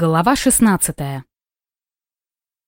Глава 16.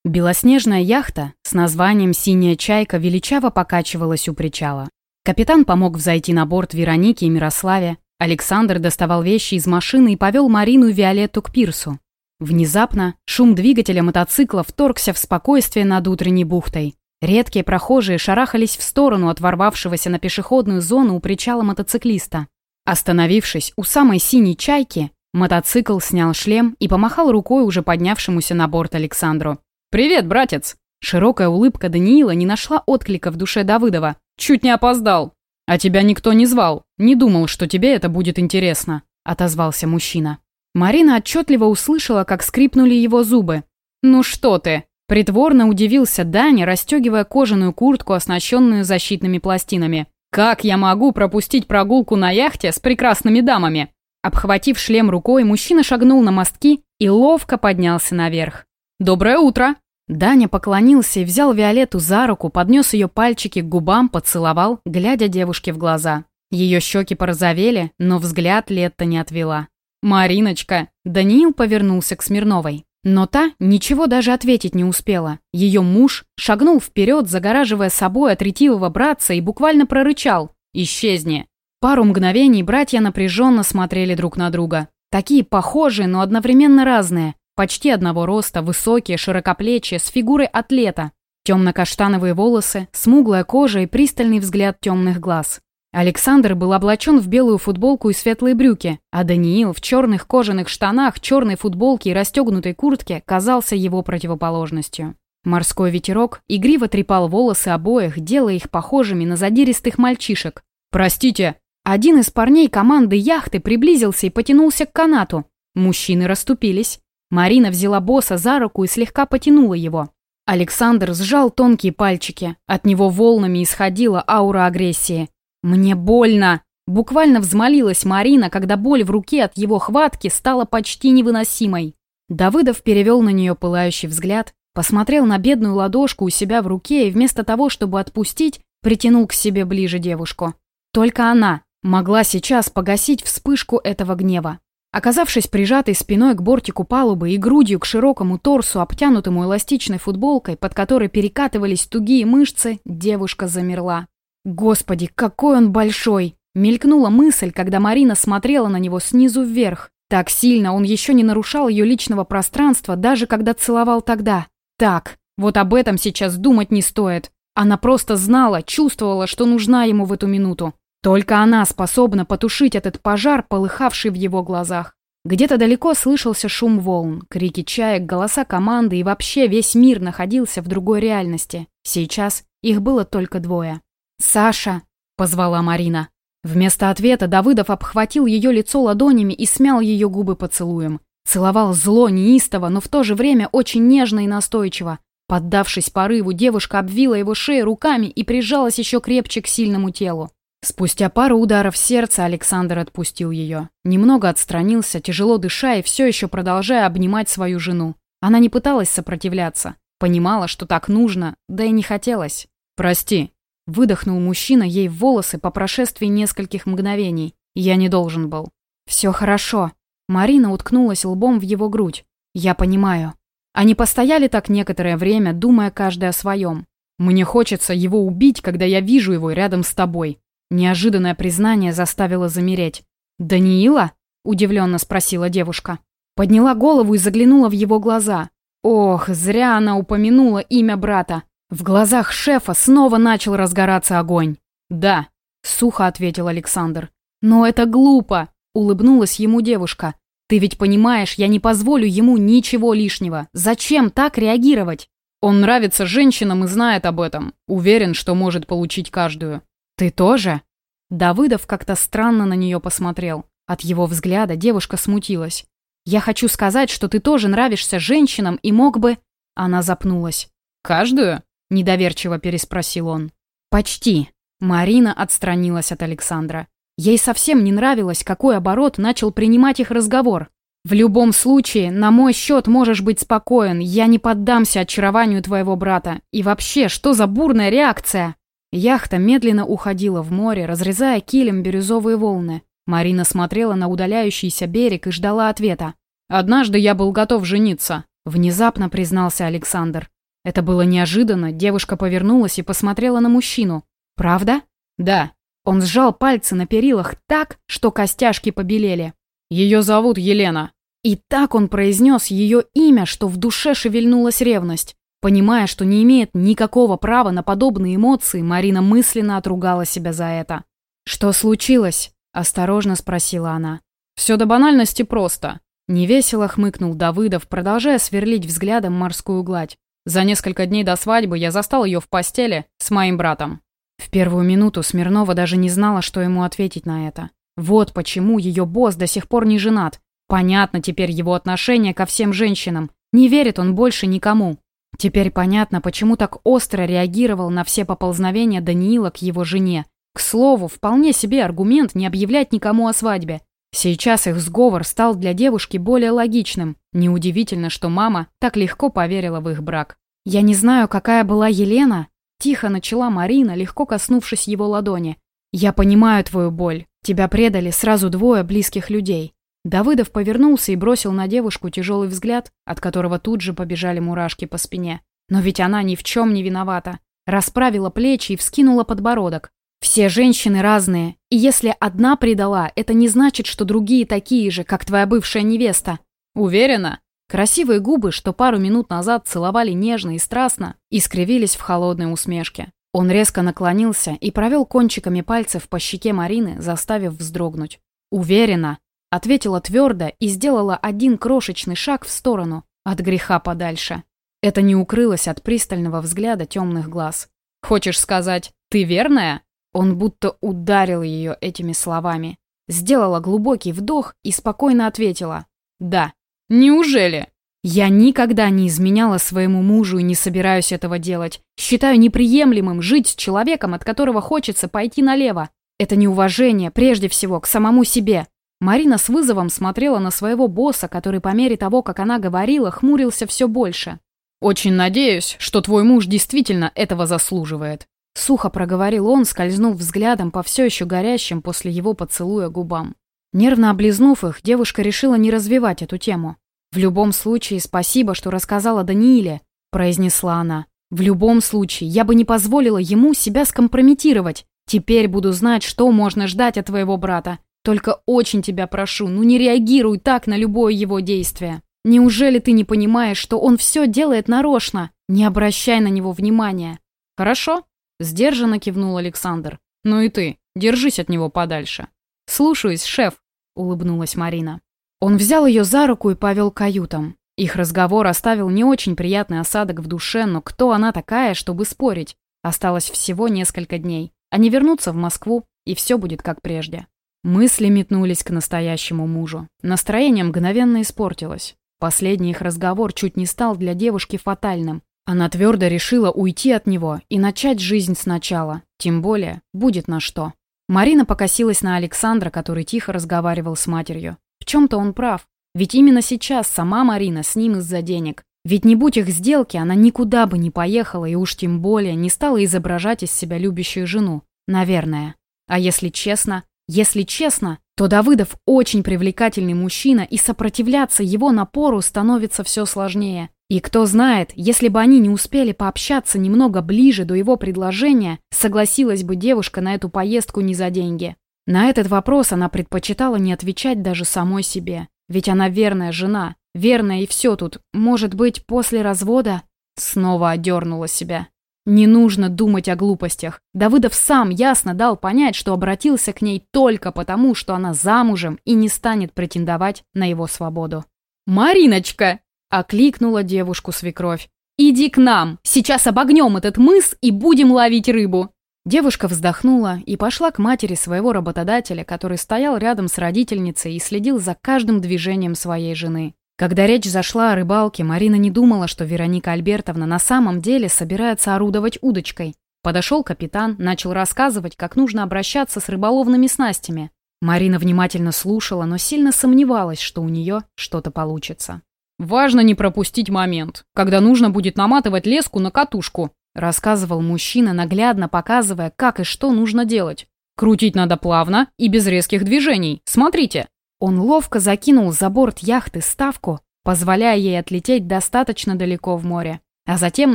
Белоснежная яхта с названием «Синяя чайка» величаво покачивалась у причала. Капитан помог взойти на борт Веронике и Мирославе. Александр доставал вещи из машины и повел Марину и Виолетту к пирсу. Внезапно шум двигателя мотоцикла вторгся в спокойствие над утренней бухтой. Редкие прохожие шарахались в сторону от ворвавшегося на пешеходную зону у причала мотоциклиста. Остановившись у самой синей чайки, Мотоцикл снял шлем и помахал рукой уже поднявшемуся на борт Александру. «Привет, братец!» Широкая улыбка Даниила не нашла отклика в душе Давыдова. «Чуть не опоздал!» «А тебя никто не звал. Не думал, что тебе это будет интересно», — отозвался мужчина. Марина отчетливо услышала, как скрипнули его зубы. «Ну что ты!» Притворно удивился Даня, расстегивая кожаную куртку, оснащенную защитными пластинами. «Как я могу пропустить прогулку на яхте с прекрасными дамами? Обхватив шлем рукой, мужчина шагнул на мостки и ловко поднялся наверх. «Доброе утро!» Даня поклонился и взял Виолетту за руку, поднес ее пальчики к губам, поцеловал, глядя девушке в глаза. Ее щеки порозовели, но взгляд Летта не отвела. «Мариночка!» Даниил повернулся к Смирновой. Но та ничего даже ответить не успела. Ее муж шагнул вперед, загораживая собой от ретивого братца и буквально прорычал «Исчезни!». Пару мгновений братья напряженно смотрели друг на друга. Такие похожие, но одновременно разные. Почти одного роста, высокие, широкоплечие, с фигурой атлета. Темно-каштановые волосы, смуглая кожа и пристальный взгляд темных глаз. Александр был облачен в белую футболку и светлые брюки, а Даниил в черных кожаных штанах, черной футболке и расстегнутой куртке казался его противоположностью. Морской ветерок игриво трепал волосы обоих, делая их похожими на задиристых мальчишек. «Простите!» Один из парней команды яхты приблизился и потянулся к канату. Мужчины расступились. Марина взяла босса за руку и слегка потянула его. Александр сжал тонкие пальчики. От него волнами исходила аура агрессии. «Мне больно!» Буквально взмолилась Марина, когда боль в руке от его хватки стала почти невыносимой. Давыдов перевел на нее пылающий взгляд, посмотрел на бедную ладошку у себя в руке и вместо того, чтобы отпустить, притянул к себе ближе девушку. Только она, могла сейчас погасить вспышку этого гнева. Оказавшись прижатой спиной к бортику палубы и грудью к широкому торсу, обтянутому эластичной футболкой, под которой перекатывались тугие мышцы, девушка замерла. «Господи, какой он большой!» Мелькнула мысль, когда Марина смотрела на него снизу вверх. Так сильно он еще не нарушал ее личного пространства, даже когда целовал тогда. Так, вот об этом сейчас думать не стоит. Она просто знала, чувствовала, что нужна ему в эту минуту. Только она способна потушить этот пожар, полыхавший в его глазах. Где-то далеко слышался шум волн, крики чаек, голоса команды и вообще весь мир находился в другой реальности. Сейчас их было только двое. «Саша!» — позвала Марина. Вместо ответа Давыдов обхватил ее лицо ладонями и смял ее губы поцелуем. Целовал зло, неистово, но в то же время очень нежно и настойчиво. Поддавшись порыву, девушка обвила его шею руками и прижалась еще крепче к сильному телу. Спустя пару ударов сердца Александр отпустил ее. Немного отстранился, тяжело дыша и все еще продолжая обнимать свою жену. Она не пыталась сопротивляться. Понимала, что так нужно, да и не хотелось. «Прости», — выдохнул мужчина ей в волосы по прошествии нескольких мгновений. «Я не должен был». «Все хорошо». Марина уткнулась лбом в его грудь. «Я понимаю». Они постояли так некоторое время, думая каждый о своем. «Мне хочется его убить, когда я вижу его рядом с тобой», Неожиданное признание заставило замереть. «Даниила?» – удивленно спросила девушка. Подняла голову и заглянула в его глаза. Ох, зря она упомянула имя брата. В глазах шефа снова начал разгораться огонь. «Да», – сухо ответил Александр. «Но это глупо», – улыбнулась ему девушка. «Ты ведь понимаешь, я не позволю ему ничего лишнего. Зачем так реагировать?» Он нравится женщинам и знает об этом. Уверен, что может получить каждую. «Ты тоже?» Давыдов как-то странно на нее посмотрел. От его взгляда девушка смутилась. «Я хочу сказать, что ты тоже нравишься женщинам и мог бы...» Она запнулась. «Каждую?» – недоверчиво переспросил он. «Почти». Марина отстранилась от Александра. Ей совсем не нравилось, какой оборот начал принимать их разговор. «В любом случае, на мой счет можешь быть спокоен, я не поддамся очарованию твоего брата. И вообще, что за бурная реакция?» Яхта медленно уходила в море, разрезая килем бирюзовые волны. Марина смотрела на удаляющийся берег и ждала ответа. Однажды я был готов жениться, внезапно признался Александр. Это было неожиданно, девушка повернулась и посмотрела на мужчину. «Правда?» «Да». Он сжал пальцы на перилах так, что костяшки побелели. «Ее зовут Елена». И так он произнес ее имя, что в душе шевельнулась ревность. Понимая, что не имеет никакого права на подобные эмоции, Марина мысленно отругала себя за это. «Что случилось?» – осторожно спросила она. «Все до банальности просто». Невесело хмыкнул Давыдов, продолжая сверлить взглядом морскую гладь. За несколько дней до свадьбы я застал ее в постели с моим братом. В первую минуту Смирнова даже не знала, что ему ответить на это. Вот почему ее босс до сих пор не женат. Понятно теперь его отношение ко всем женщинам. Не верит он больше никому. Теперь понятно, почему так остро реагировал на все поползновения Даниила к его жене. К слову, вполне себе аргумент не объявлять никому о свадьбе. Сейчас их сговор стал для девушки более логичным. Неудивительно, что мама так легко поверила в их брак. «Я не знаю, какая была Елена», – тихо начала Марина, легко коснувшись его ладони. «Я понимаю твою боль. Тебя предали сразу двое близких людей». Давыдов повернулся и бросил на девушку тяжелый взгляд, от которого тут же побежали мурашки по спине. Но ведь она ни в чем не виновата. Расправила плечи и вскинула подбородок. Все женщины разные, и если одна предала, это не значит, что другие такие же, как твоя бывшая невеста. Уверена? Красивые губы, что пару минут назад целовали нежно и страстно, искривились в холодной усмешке. Он резко наклонился и провел кончиками пальцев по щеке Марины, заставив вздрогнуть. «Уверена», — ответила твердо и сделала один крошечный шаг в сторону, от греха подальше. Это не укрылось от пристального взгляда темных глаз. «Хочешь сказать, ты верная?» Он будто ударил ее этими словами. Сделала глубокий вдох и спокойно ответила. «Да». «Неужели?» «Я никогда не изменяла своему мужу и не собираюсь этого делать. Считаю неприемлемым жить с человеком, от которого хочется пойти налево. Это неуважение, прежде всего, к самому себе». Марина с вызовом смотрела на своего босса, который по мере того, как она говорила, хмурился все больше. «Очень надеюсь, что твой муж действительно этого заслуживает», Сухо проговорил он, скользнув взглядом по все еще горящим после его поцелуя губам. Нервно облизнув их, девушка решила не развивать эту тему. «В любом случае, спасибо, что рассказала Данииле», – произнесла она. «В любом случае, я бы не позволила ему себя скомпрометировать. Теперь буду знать, что можно ждать от твоего брата. Только очень тебя прошу, ну не реагируй так на любое его действие. Неужели ты не понимаешь, что он все делает нарочно? Не обращай на него внимания». «Хорошо», Сдержанно кивнул Александр. «Ну и ты, держись от него подальше». «Слушаюсь, шеф», — улыбнулась Марина. Он взял ее за руку и повел к каютам. Их разговор оставил не очень приятный осадок в душе, но кто она такая, чтобы спорить? Осталось всего несколько дней. Они вернутся в Москву, и все будет как прежде. Мысли метнулись к настоящему мужу. Настроение мгновенно испортилось. Последний их разговор чуть не стал для девушки фатальным. Она твердо решила уйти от него и начать жизнь сначала. Тем более, будет на что. Марина покосилась на Александра, который тихо разговаривал с матерью. В чем-то он прав. Ведь именно сейчас сама Марина с ним из-за денег. Ведь не будь их сделки, она никуда бы не поехала и уж тем более не стала изображать из себя любящую жену. Наверное. А если честно, если честно, то Давыдов очень привлекательный мужчина, и сопротивляться его напору становится все сложнее. И кто знает, если бы они не успели пообщаться немного ближе до его предложения, согласилась бы девушка на эту поездку не за деньги. На этот вопрос она предпочитала не отвечать даже самой себе. Ведь она верная жена, верная и все тут. Может быть, после развода снова одернула себя. Не нужно думать о глупостях. Давыдов сам ясно дал понять, что обратился к ней только потому, что она замужем и не станет претендовать на его свободу. «Мариночка!» Окликнула девушку свекровь. «Иди к нам! Сейчас обогнем этот мыс и будем ловить рыбу!» Девушка вздохнула и пошла к матери своего работодателя, который стоял рядом с родительницей и следил за каждым движением своей жены. Когда речь зашла о рыбалке, Марина не думала, что Вероника Альбертовна на самом деле собирается орудовать удочкой. Подошел капитан, начал рассказывать, как нужно обращаться с рыболовными снастями. Марина внимательно слушала, но сильно сомневалась, что у нее что-то получится. «Важно не пропустить момент, когда нужно будет наматывать леску на катушку», рассказывал мужчина, наглядно показывая, как и что нужно делать. «Крутить надо плавно и без резких движений. Смотрите». Он ловко закинул за борт яхты ставку, позволяя ей отлететь достаточно далеко в море, а затем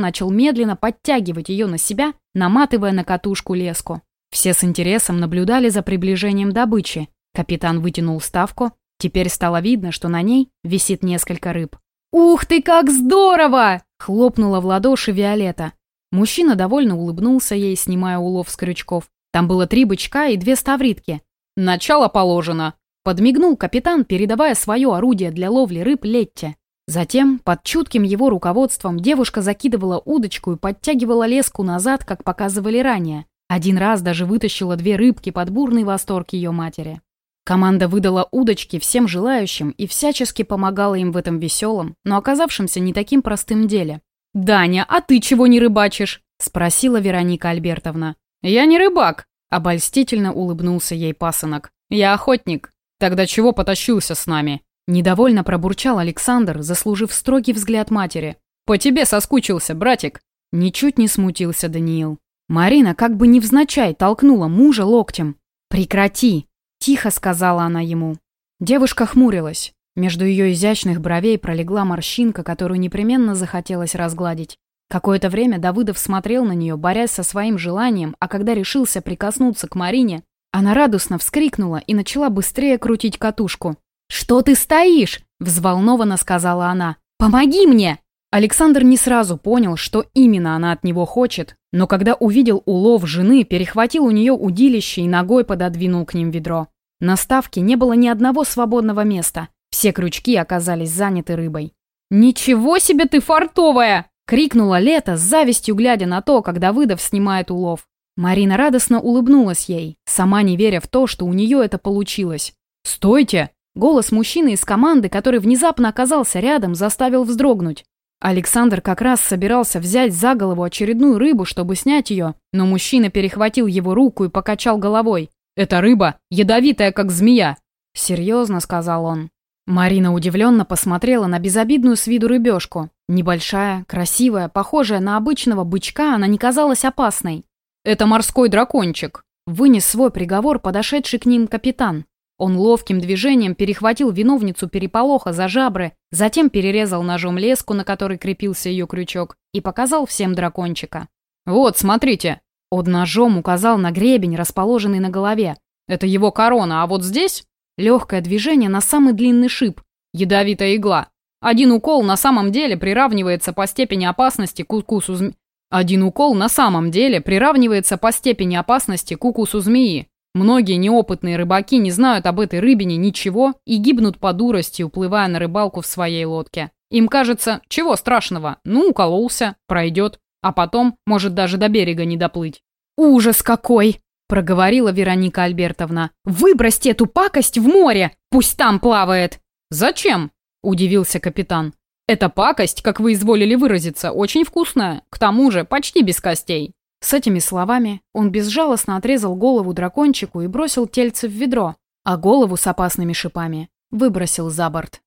начал медленно подтягивать ее на себя, наматывая на катушку леску. Все с интересом наблюдали за приближением добычи. Капитан вытянул ставку, теперь стало видно, что на ней висит несколько рыб. «Ух ты, как здорово!» — хлопнула в ладоши Виолетта. Мужчина довольно улыбнулся ей, снимая улов с крючков. Там было три бычка и две ставритки. «Начало положено!» Подмигнул капитан, передавая свое орудие для ловли рыб Летте. Затем, под чутким его руководством, девушка закидывала удочку и подтягивала леску назад, как показывали ранее. Один раз даже вытащила две рыбки под бурный восторг ее матери. Команда выдала удочки всем желающим и всячески помогала им в этом веселом, но оказавшемся не таким простым деле. «Даня, а ты чего не рыбачишь?» – спросила Вероника Альбертовна. «Я не рыбак», – обольстительно улыбнулся ей пасынок. «Я охотник. «Тогда чего потащился с нами?» Недовольно пробурчал Александр, заслужив строгий взгляд матери. «По тебе соскучился, братик!» Ничуть не смутился Даниил. Марина как бы невзначай толкнула мужа локтем. «Прекрати!» – тихо сказала она ему. Девушка хмурилась. Между ее изящных бровей пролегла морщинка, которую непременно захотелось разгладить. Какое-то время Давыдов смотрел на нее, борясь со своим желанием, а когда решился прикоснуться к Марине, она радостно вскрикнула и начала быстрее крутить катушку. «Что ты стоишь?» – взволнованно сказала она. «Помоги мне!» Александр не сразу понял, что именно она от него хочет, но когда увидел улов жены, перехватил у нее удилище и ногой пододвинул к ним ведро. На ставке не было ни одного свободного места. Все крючки оказались заняты рыбой. «Ничего себе ты фартовая!» — крикнула Лето с завистью, глядя на то, как Давыдов снимает улов. Марина радостно улыбнулась ей, сама не веря в то, что у нее это получилось. «Стойте!» Голос мужчины из команды, который внезапно оказался рядом, заставил вздрогнуть. Александр как раз собирался взять за голову очередную рыбу, чтобы снять ее, но мужчина перехватил его руку и покачал головой. «Эта рыба ядовитая, как змея!» «Серьезно», — сказал он. Марина удивленно посмотрела на безобидную с виду рыбешку. Небольшая, красивая, похожая на обычного бычка, она не казалась опасной. «Это морской дракончик», — вынес свой приговор подошедший к ним капитан. Он ловким движением перехватил виновницу переполоха за жабры, затем перерезал ножом леску, на которой крепился ее крючок, и показал всем дракончика. «Вот, смотрите!» Он ножом указал на гребень, расположенный на голове. «Это его корона, а вот здесь...» Легкое движение на самый длинный шип. Ядовитая игла. Один укол на самом деле приравнивается по степени опасности к укусу зм... Один укол на самом деле приравнивается по степени опасности к укусу змеи. Многие неопытные рыбаки не знают об этой рыбине ничего и гибнут по дурости, уплывая на рыбалку в своей лодке. Им кажется, чего страшного, ну, укололся, пройдет, а потом может даже до берега не доплыть. «Ужас какой!» – проговорила Вероника Альбертовна. «Выбросьте эту пакость в море! Пусть там плавает!» «Зачем?» – удивился капитан. Эта пакость, как вы изволили выразиться, очень вкусная, к тому же почти без костей». С этими словами он безжалостно отрезал голову дракончику и бросил тельце в ведро, а голову с опасными шипами выбросил за борт.